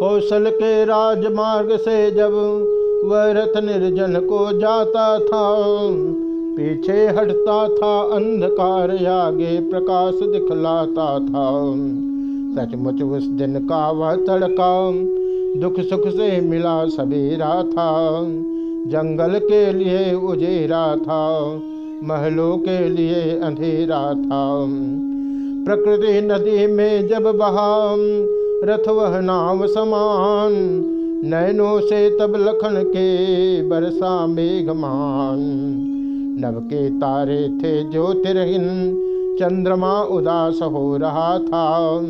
कौशल के राजमार्ग से जब वह रथ निर्जन को जाता था, पीछे हटता था, अंधकार आगे प्रकाश दिखलाता था। सचमुच उस दिन का वह तड़का दुख सुख से मिला सवेरा था। जंगल के लिए उजेरा था, महलों के लिए अंधेरा था। प्रकृति नदी में जब बहा रथ वह नाव समान। नैनों से तब लखन के बरसा मेघमान। नव के तारे थे ज्योतिरहीन, चंद्रमा उदास हो रहा था।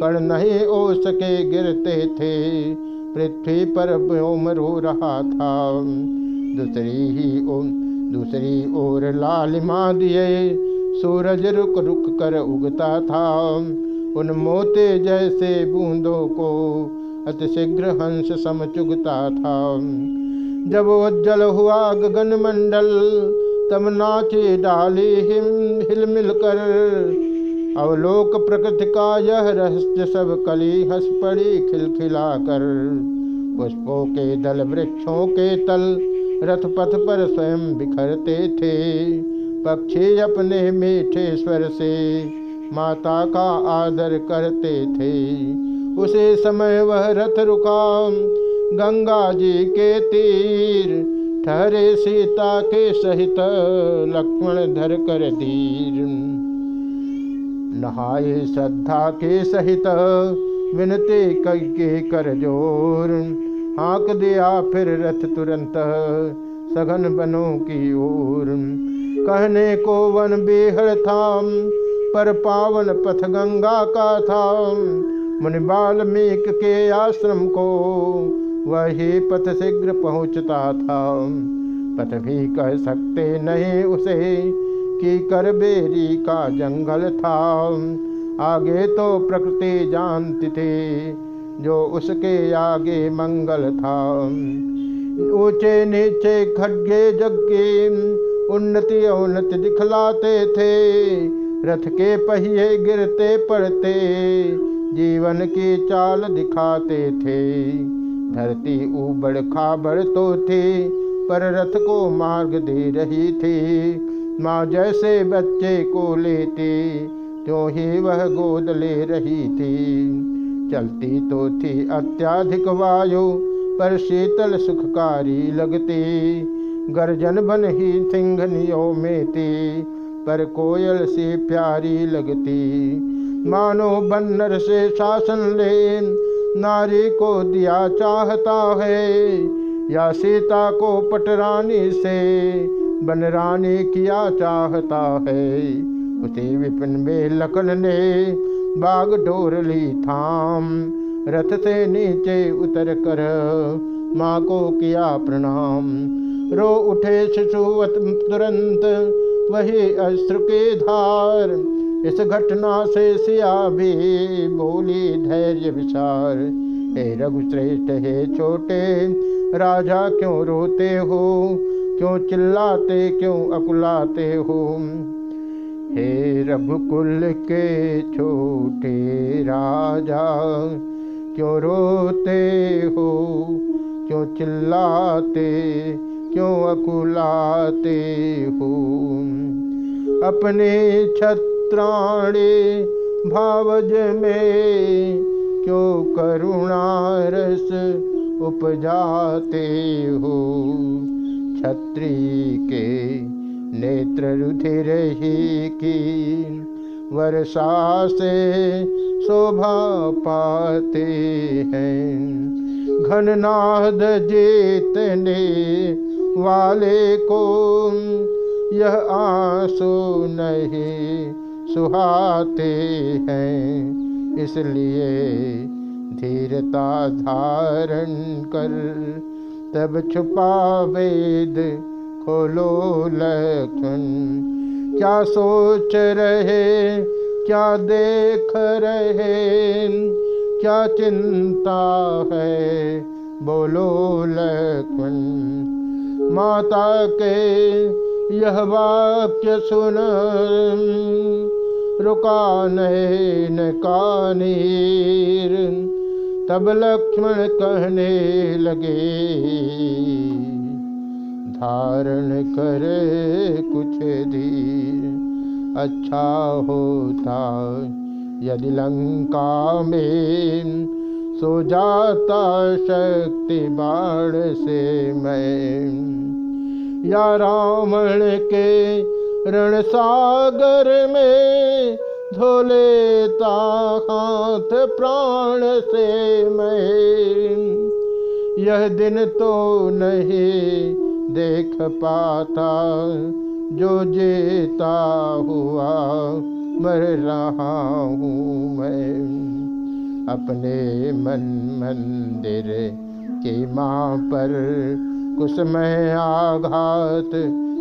कण नहीं ओ सके गिरते थे, पृथ्वी पर व्योम रो रहा था। दूसरी ही ओ दूसरी ओर लालिमा दिए, सूरज रुक रुक कर उगता था। उन मोते जैसे बूंदों को अतिशीघ्र हंस सम चुगता था। जब उज्जल हुआ गगन मंडल तब नाचे डाली हिम, हिल मिल कर अवलोक प्रकृति का यह रहस्य सब कली हंस पड़ी खिलखिला कर पुष्पों के दल, वृक्षों के तल रथ पथ पर स्वयं बिखरते थे। पक्षी अपने मीठे स्वर से माता का आदर करते थे। उसे समय वह रथ रुका। गंगा जी के तीर, ठहरे सीता के सहित लक्ष्मण धर कर धीर नहाए श्रद्धा के सहित विनती के कर ज़ोर। हाँक दिया फिर रथ तुरंत, सघन बनों की ओर। कहने को वन बेहड़ था पर पावन पथ गंगा का था मुनि बाल्मीक के आश्रम को वही पथ शीघ्र पहुँचता था पथ भी कह सकते नहीं उसे कि करबेरी का जंगल था आगे तो प्रकृति जानती थी, जो उसके आगे मंगल था ऊँचे नीचे खड्गे जग्गे उन्नति अवनति दिखलाते थे। रथ के पहिए गिरते पड़ते, जीवन की चाल दिखाते थे। धरती उबड़ खाबड़ तो थी, पर रथ को मार्ग दे रही थी। माँ जैसे बच्चे को लेती, त्यों ही वह गोद ले रही थी। चलती तो थी अत्याधिक वायु, पर शीतल सुखकारी लगती। गर्जन बन ही सिंघनियों में थी पर कोयल से प्यारी लगती। मानो बन्नर से शासन ले नारी को दिया चाहता है। या सीता को पटरानी से बनरानी किया चाहता है। उसी विपिन में लखन ने बाग डोर ली थाम। रथ से नीचे उतर कर माँ को किया प्रणाम। रो उठे शिशुवत तुरंत वही अश्रु के धार। इस घटना से सिया भी बोली धैर्य विचार। हे रघुश्रेष्ठ, हे छोटे, राजा क्यों रोते हो? क्यों चिल्लाते, क्यों अकुलाते हो? हे रघुकुल के छोटे राजा, क्यों रोते हो? क्यों चिल्लाते, क्यों अकुलाते हो? अपने छत त्राणे भावज में क्यों करुणारस उपजाते हो? छत्री के नेत्र रुधिर ही की वर्षा से शोभा पाते हैं। घननाद जीतने वाले को यह आँसू नहीं सुहाते हैं, इसलिए धीरता धारण कर, तब छुपा वेद खोलो लक्षण क्या सोच रहे, क्या देख रहे, क्या चिंता है, बोलो लक्ष्मण माता के यह वाक्य सुन। रुका नैन कानीर। तब लक्ष्मण कहने लगे, धारण करे कुछ धीर अच्छा होता यदि लंका में सो जाता शक्ति बाण से मैं। या रावण के रण सागर में धो लेता हाथ प्राण से मैं। यह दिन तो नहीं देख पाता, जो जीता हुआ मर रहा हूँ मैं। अपने मन मंदिर की माँ पर कुछ मैं आघात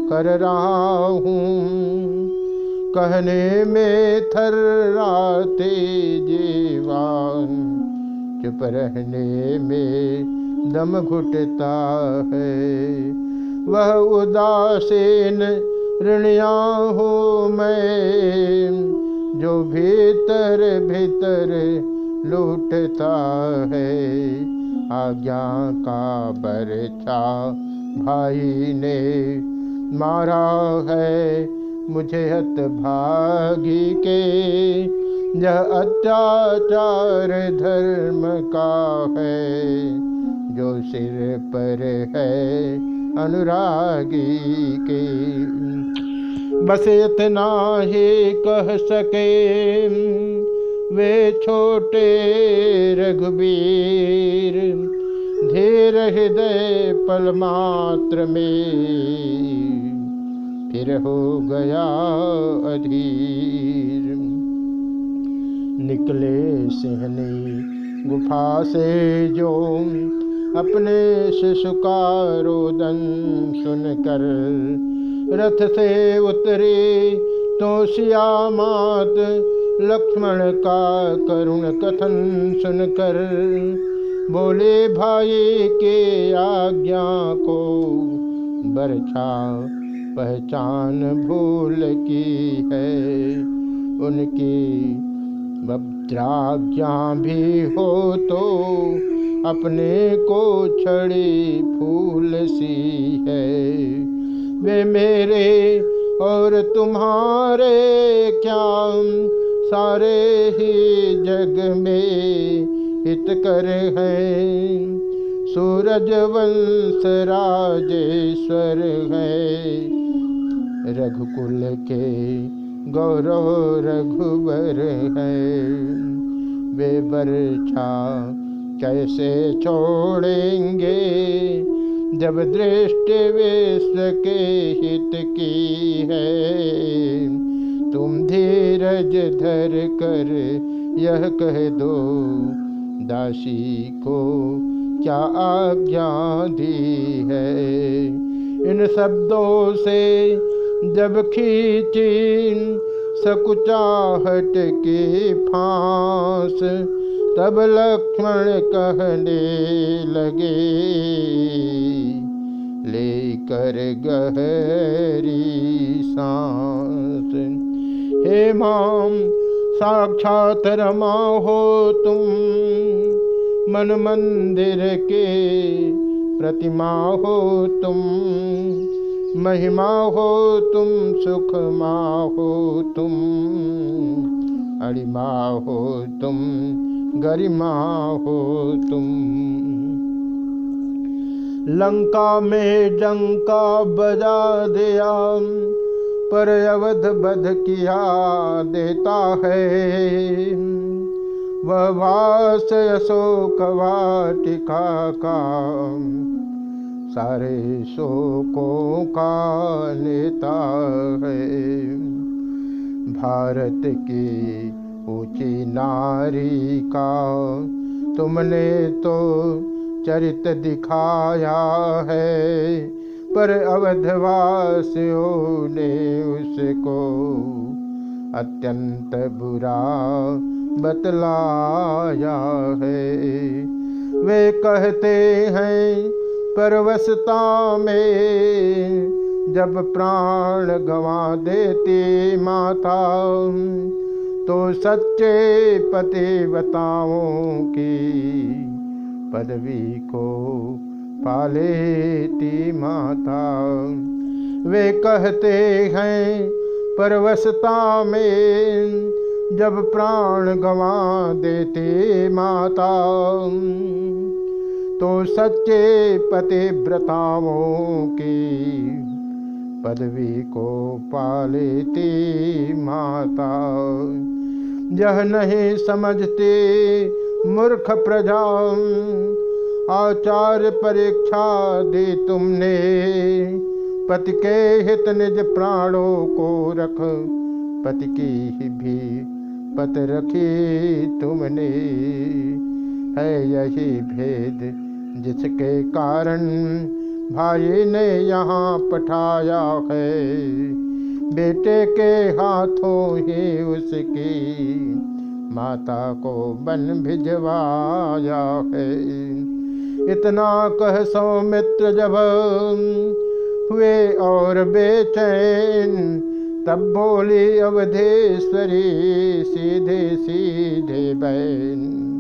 कर रहा हूँ। कहने में थर राते जीवान चुप रहने में दम घुटता है। वह उदासीन ऋणिया हो मैं। जो भीतर भीतर लूटता है। आज्ञा का बरछा भाई ने मारा है मुझे हत भागी के। यह अत्याचार धर्म का है, जो सिर पर है अनुरागी के। बस इतना ही कह सके वे छोटे रघुबीर, धीर हृदय पल मात्र में, फिर हो गया अधीर। निकले सिंहनी गुफा से जो अपने शिशु का रोदन सुनकर, रथ से उतरे तो सिया मात लक्ष्मण का करुण कथन सुनकर बोले, भाई के आज्ञा को बरछा, पहचान भूल की है। उनकी भद्राज्ञा भी हो तो अपने को छड़ी फूल सी है। वे मेरे और तुम्हारे क्या सारे ही जग में हित कर हैं। सूरज वंश राजेश्वर है। रघुकुल के गौरव रघुबर है। वे बरछा कैसे छोड़ेंगे? जब दृष्टि विश्व के हित की है धीरज धर कर यह कह दो, दासी को क्या आज्ञा दी है? इन शब्दों से जब खींची सकुचाहट की फांस, तब लक्ष्मण कहने लगे, लेकर गहरी सांस। हे माम साक्षात रमा हो तुम। मन मंदिर के प्रतिमा हो तुम। महिमा हो तुम, सुख मा हो तुम। अड़िमा हो तुम, गरिमा हो तुम। लंका में डंका बजा दिया। पर अवध बध किया देता है। वह वास अशोक वाटिका का सारे शोकों का नेता है। भारत की ऊँची नारी का तुमने तो चरित दिखाया है। पर अवधवासियों ने उसको अत्यंत बुरा बतलाया है। वे कहते हैं परवशता में जब प्राण गवा देती माता तो सच्चे पति बताओ की पदवी को पाले ती माता। वे कहते हैं, परवसता में जब प्राण गवा देते माता। तो सच्चे पति व्रताओं की पदवी को पालेती माता। यह नहीं समझते मूर्ख प्रजा आचार्य परीक्षा दे तुमने। पति के हित निज प्राणों को रख। पति की ही भी पत रखी तुमने। है यही भेद जिसके कारण भाई ने यहाँ पठाया है। बेटे के हाथों ही उसकी माता को बन भिजवाया है। इतना कह सौमित्र जब हुए और बेचैन तब बोली अवधेश्वरी सीधे सीधे बैन।